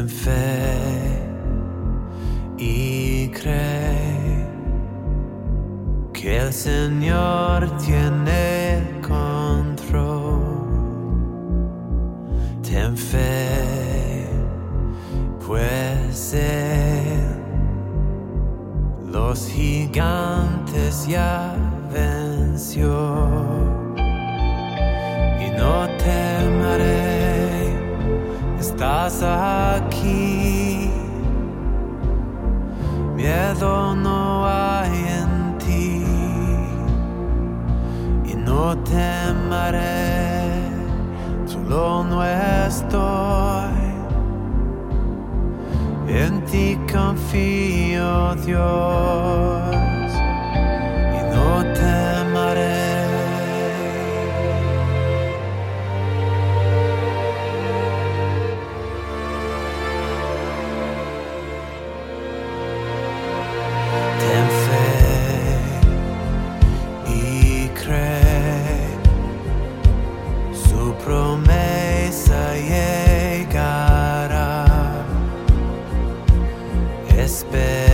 en fe y cree que el Señor tiene control. Ten fe, pues los gigantes ya venció. Y no temeré, estás aquí. Miedo no hay en ti. Y no temeré, solo no estoy. En ti confío, Dios, y no temeré. despair.